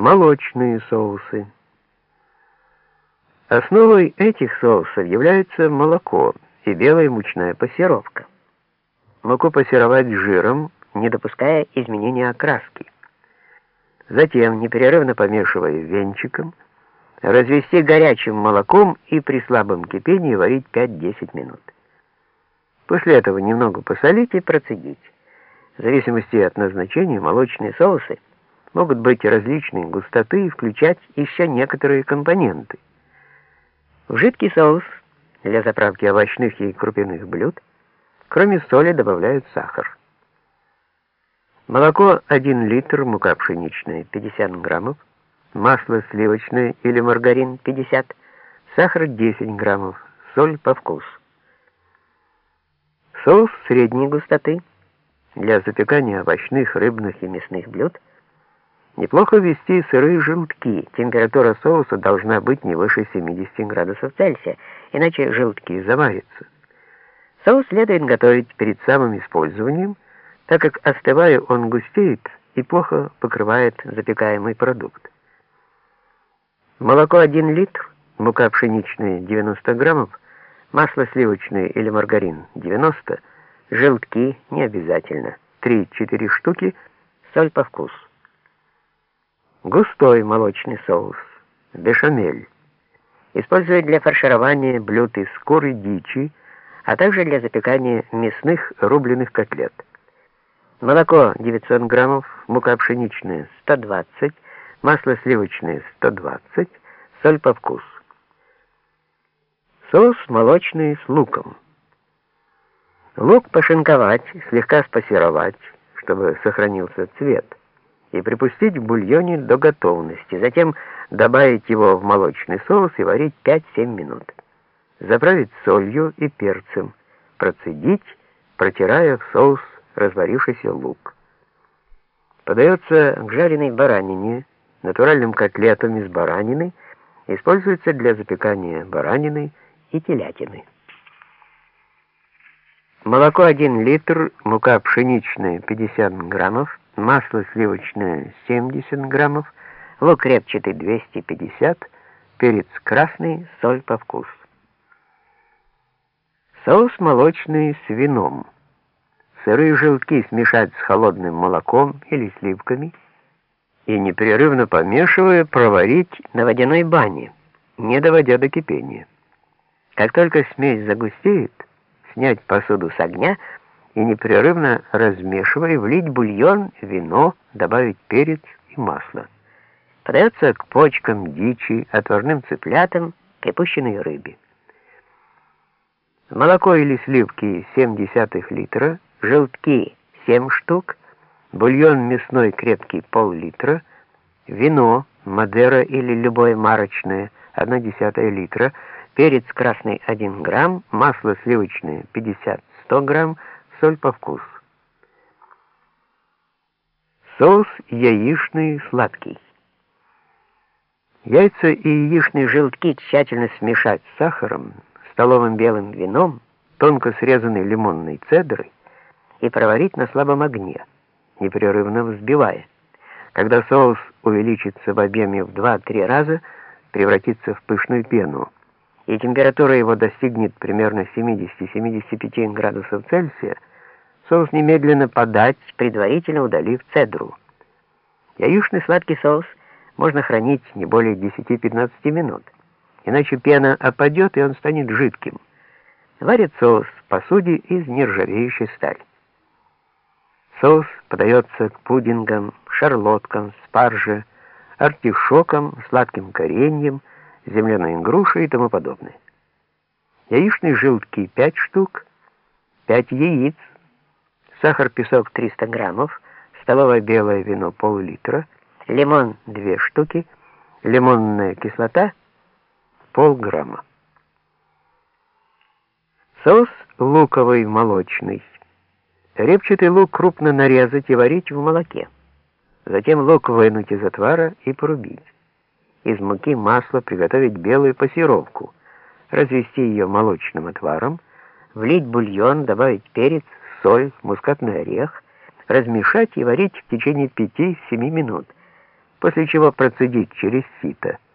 Молочные соусы. Основой этих соусов является молоко и белая мучная пассировка. Муку пассеровать жиром, не допуская изменения окраски. Затем, непрерывно помешивая венчиком, развести горячим молоком и при слабом кипении варить 5-10 минут. После этого немного посолить и процедить. В зависимости от назначения молочные соусы могут быть различной густоты и включать еще некоторые компоненты. В жидкий соус для заправки овощных и крупяных блюд кроме соли добавляют сахар. Молоко 1 литр, мука пшеничная 50 граммов, масло сливочное или маргарин 50, сахар 10 граммов, соль по вкусу. Соус средней густоты для запекания овощных, рыбных и мясных блюд неплохо ввести сырые желтки. Температура соуса должна быть не выше 70 градусов Цельсия, иначе желтки заварятся. Соус следует готовить перед самым использованием, так как остывая он густеет и плохо покрывает запекаемый продукт. Молоко 1 литр, мука пшеничная 90 граммов, масло сливочное или маргарин 90, желтки не обязательно, 3-4 штуки, соль по вкусу. Густой молочный соус, бешамель, используют для фарширования блюд из куры, дичи, а также для запекания мясных рубленых котлет. Молоко 900 граммов, мука пшеничная 120, масло сливочное 120, соль по вкусу. Соус молочный с луком. Лук пошинковать, слегка спассеровать, чтобы сохранился цвет, и припустить в бульоне до готовности, затем добавить его в молочный соус и варить 5-7 минут. Заправить солью и перцем, процедить, протирая в соус разварившийся лук. Подается к жареной баранине, натуральным котлетам из баранины, используется для запекания баранины, и телятины. Молоко 1 литр, мука пшеничная 50 граммов, масло сливочное 70 граммов, лук репчатый 250, перец красный, соль по вкусу. Соус молочный с вином. Сырые желтки смешать с холодным молоком или сливками и непрерывно помешивая проварить на водяной бане, не доводя до кипения. Как только смесь загустеет, снять посуду с огня и непрерывно размешивая, влить бульон, вино, добавить перец и масло. Подается к почкам дичи, отварным цыплятам, припущенной рыбе. Молоко или сливки 0,7 литра, желтки 7 штук, бульон мясной крепкий пол-литра, вино, Мадера или любое марочное 1,1 литра, перец красный 1 грамм, масло сливочное 50-100 грамм, соль по вкусу. Соус яичный сладкий. Яйца и яичные желтки тщательно смешать с сахаром, столовым белым вином, тонко срезанной лимонной цедрой и проварить на слабом огне, непрерывно взбивая. Когда соус увеличится в объеме в 2-3 раза, превратится в пышную пену и температура его достигнет примерно 70-75 градусов Цельсия, соус немедленно подать, предварительно удалив цедру. Яичный сладкий соус можно хранить не более 10-15 минут, иначе пена опадет и он станет жидким. Варят соус в посуде из нержавеющей стали. Соус подается к пудингам, шарлоткам, спарже, артишокам, сладким кореньям, земляной груши и тому подобное. Яичные желтки 5 штук, 5 яиц, сахар, песок 300 граммов, столовое белое вино пол-литра, лимон 2 штуки, лимонная кислота полграмма. Соус луковый молочный. Репчатый лук крупно нарезать и варить в молоке. Затем лук вынуть из отвара и порубить из муки масла приготовить белую пассировку, развести ее молочным отваром, влить бульон, добавить перец, соль, мускатный орех, размешать и варить в течение 5-7 минут. после чего процедить через сито –